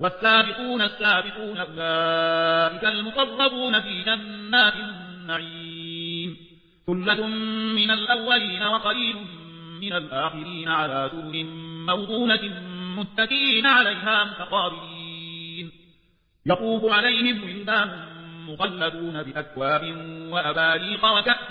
والسابقون السابقون أولئك المقربون في جنات النعيم. ثلة من الأولين وقليل من الآخرين على سر موضونة متكين عليها متقابلين. يطوف عليهم ولدان مخلدون بأكواب وأباريق وكأس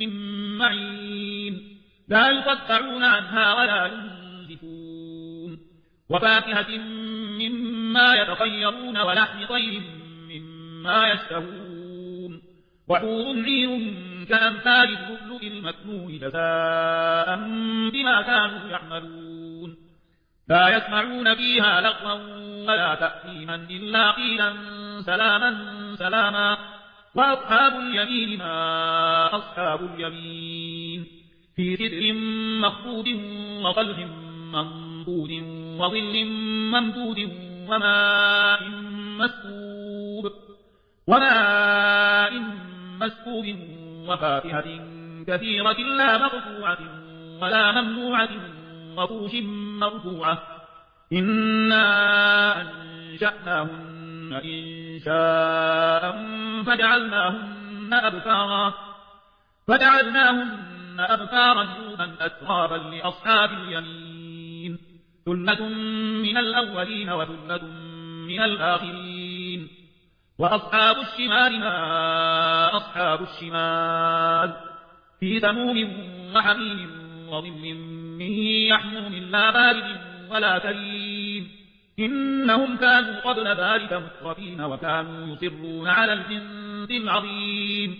من معين. لا يصدعون عنها ولا ينزفون. وفاكهة يتخيرون ولحم طير مما يشتهون. وحور عين كأمثال اللؤلؤ المكنون جزاء بما كانوا يعملون. لا يسمعون فيها لغوا ولا تأثيما إلا قيلا سلاما سلاما. وأصحاب اليمين ما أصحاب اليمين. في سدر مخفوض وطلح منضود وظل ممدود وماء مسكوب وماء مسكوب وفاكهة كثيرة لا مقطوعة ولا ممنوعة وفوش مرفوعة. إنا أنشأناهن إن شاء فجعلناهن أبكارا. فجعلناهن أبكارا جوبا أترابا لأصحاب اليمين. ثلة من الأولين وثلة من الآخرين. وأصحاب الشمال ما أصحاب الشمال. في سموم وحميم وظل من يحموم لا بارد ولا كريم. إنهم كانوا قبل ذلك مترفين وكانوا يصرون على الجنس العظيم.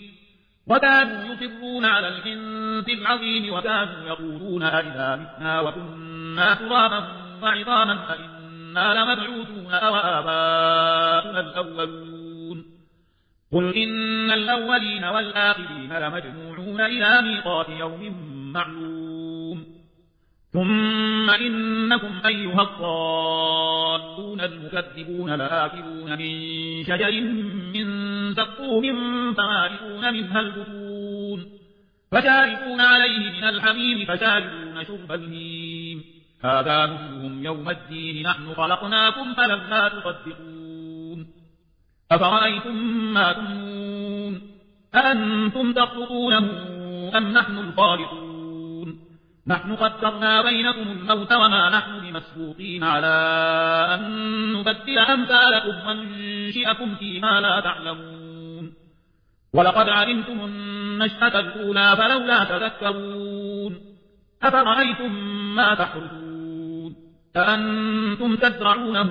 وكانوا يصرون على الجنس العظيم وكانوا يقولون أئذا متنا وكنا ترابا وعظاما فإنا لمبعوثون وآباؤنا الأولون قل إن الأولين والآخرين لمجموعون إلى ميقات يوم معلوم ثم إنكم أيها الضالون المكذبون لآكلون من شجر من زقوم فمالئون منها البطون فشاربون عليه من الحميم فشاربون شرب الهيم هذا نزلهم يوم الدين نحن خلقناكم فلما تصدقون. أفرأيتم ما تمنون؟ أأنتم تخلقونه أم نحن الخالقون؟ نحن قدرنا بينكم الموت وما نحن بمسبوقين على أن نبدل أمثالكم وننشئكم فيما لا تعلمون. ولقد علمتم النشأة الأولى فلولا تذكرون. أفرأيتم ما تحرثون؟ أأنتم تزرعونه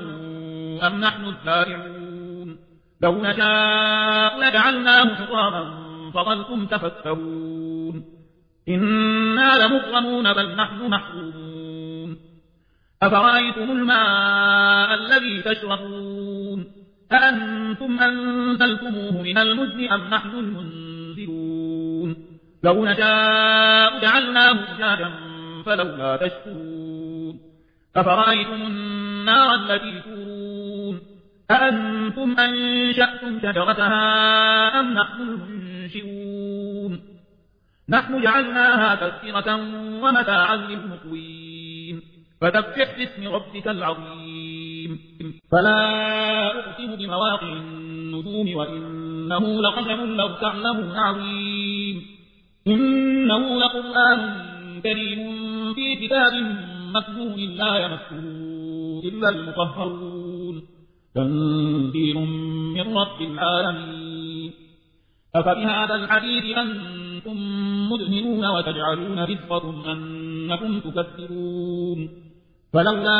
أم نحن الزارعون؟ لو نشاء لجعلناه حطاما فظلتم تفكرون. إنا لمغرمون بل نحن محرومون. أفرأيتم الماء الذي تشربون؟ أأنتم أنزلتموه من المزن أم نحن المنزلون لو نشاء جعلناه جادا فلولا تشكرون. أفرأيتم النار التي تورون؟ أأنتم أنشأتم شجرتها أم نحن المنشئون؟ نحن جعلناها تذكرة ومتاعا للمقوين. فسبح باسم ربك العظيم. فلا أقسم بمواقع النجوم وإنه لقسم لو تعلمون عظيم. إنه لقرآن كريم في كتاب مكنون لا يمسه إلا المطهرون. تنزيل من رب العالمين. أفبهذا الحديث أنتم مدهنون وتجعلون رزقكم أنكم تكذبون. فلولا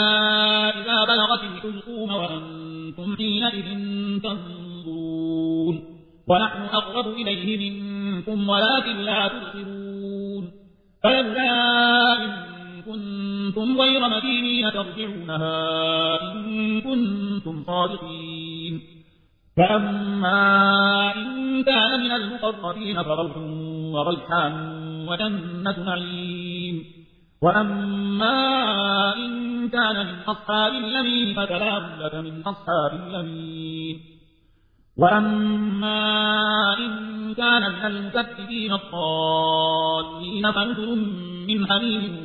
إذا بلغت الحلقوم وأنتم حينئذ تنظرون. ونحن أقرب إليه منكم ولكن لا تبصرون. فلولا كنتم غير مدينين ترجعونها إن كنتم صادقين. فأما إن كان من المقربين فروح وريحان وجنة نعيم. وأما إن كان من أصحاب اليمين فكلام لك من أصحاب اليمين. وأما إن كان من المكذبين الضالين فنزل من حميم